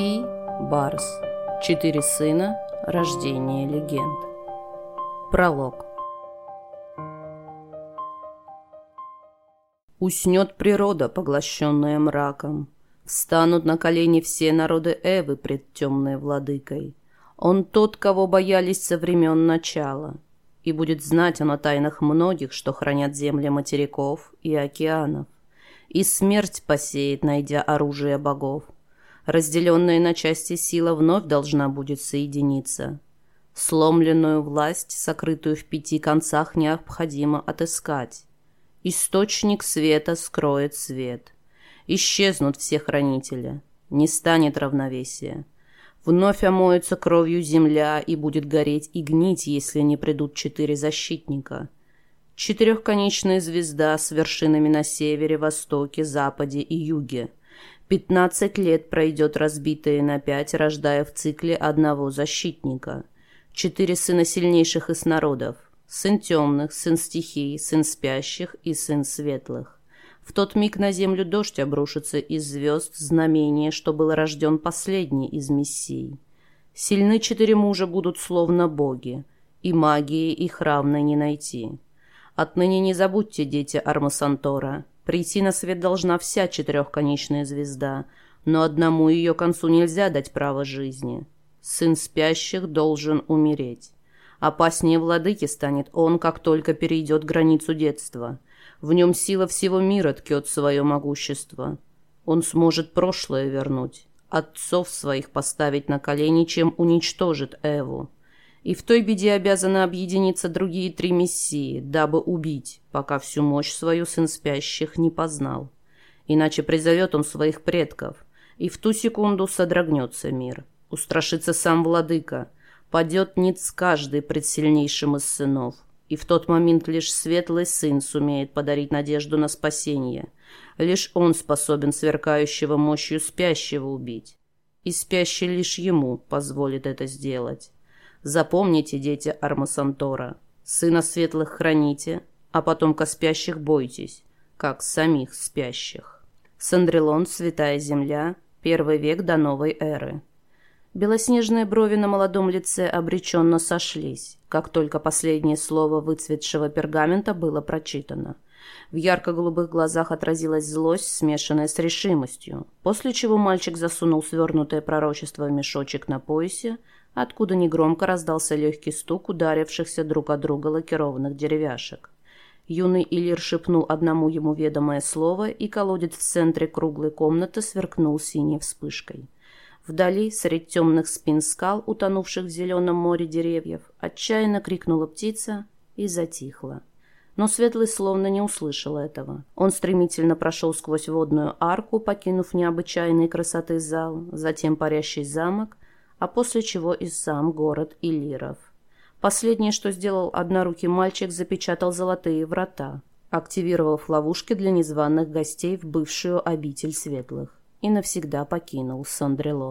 И. Барс. Четыре сына. Рождение легенд. Пролог. Уснет природа, поглощенная мраком. Встанут на колени все народы Эвы пред темной владыкой. Он тот, кого боялись со времен начала. И будет знать он о тайнах многих, что хранят земли материков и океанов. И смерть посеет, найдя оружие богов – Разделенная на части сила вновь должна будет соединиться. Сломленную власть, сокрытую в пяти концах, необходимо отыскать. Источник света скроет свет. Исчезнут все хранители. Не станет равновесия. Вновь омоется кровью земля и будет гореть и гнить, если не придут четыре защитника. Четырехконечная звезда с вершинами на севере, востоке, западе и юге – Пятнадцать лет пройдет разбитые на пять, рождая в цикле одного защитника. Четыре сына сильнейших из народов. Сын темных, сын стихий, сын спящих и сын светлых. В тот миг на землю дождь обрушится из звезд, знамение, что был рожден последний из мессий. Сильны четыре мужа будут словно боги, и магии их равной не найти. Отныне не забудьте, дети Армасантора, Прийти на свет должна вся четырехконечная звезда, но одному ее концу нельзя дать право жизни. Сын спящих должен умереть. Опаснее владыки станет он, как только перейдет границу детства. В нем сила всего мира ткет свое могущество. Он сможет прошлое вернуть, отцов своих поставить на колени, чем уничтожит Эву. И в той беде обязаны объединиться другие три мессии, дабы убить, пока всю мощь свою сын спящих не познал. Иначе призовет он своих предков, и в ту секунду содрогнется мир. Устрашится сам владыка, падет ниц каждый пред сильнейшим из сынов. И в тот момент лишь светлый сын сумеет подарить надежду на спасение. Лишь он способен сверкающего мощью спящего убить. И спящий лишь ему позволит это сделать. Запомните, дети Армасантора, сына светлых храните, а потомка спящих бойтесь, как самих спящих. Сандрелон, Святая Земля, первый век до новой эры. Белоснежные брови на молодом лице обреченно сошлись, как только последнее слово выцветшего пергамента было прочитано. В ярко-голубых глазах отразилась злость, смешанная с решимостью, после чего мальчик засунул свернутое пророчество в мешочек на поясе, откуда негромко раздался легкий стук ударившихся друг от друга лакированных деревяшек. Юный Илир шепнул одному ему ведомое слово, и колодец в центре круглой комнаты сверкнул синей вспышкой. Вдали, среди темных спин скал, утонувших в зеленом море деревьев, отчаянно крикнула птица и затихла. Но Светлый словно не услышал этого. Он стремительно прошел сквозь водную арку, покинув необычайной красоты зал, затем парящий замок, а после чего и сам город Илиров. Последнее, что сделал однорукий мальчик, запечатал золотые врата, активировав ловушки для незваных гостей в бывшую обитель светлых, и навсегда покинул Сандрелон.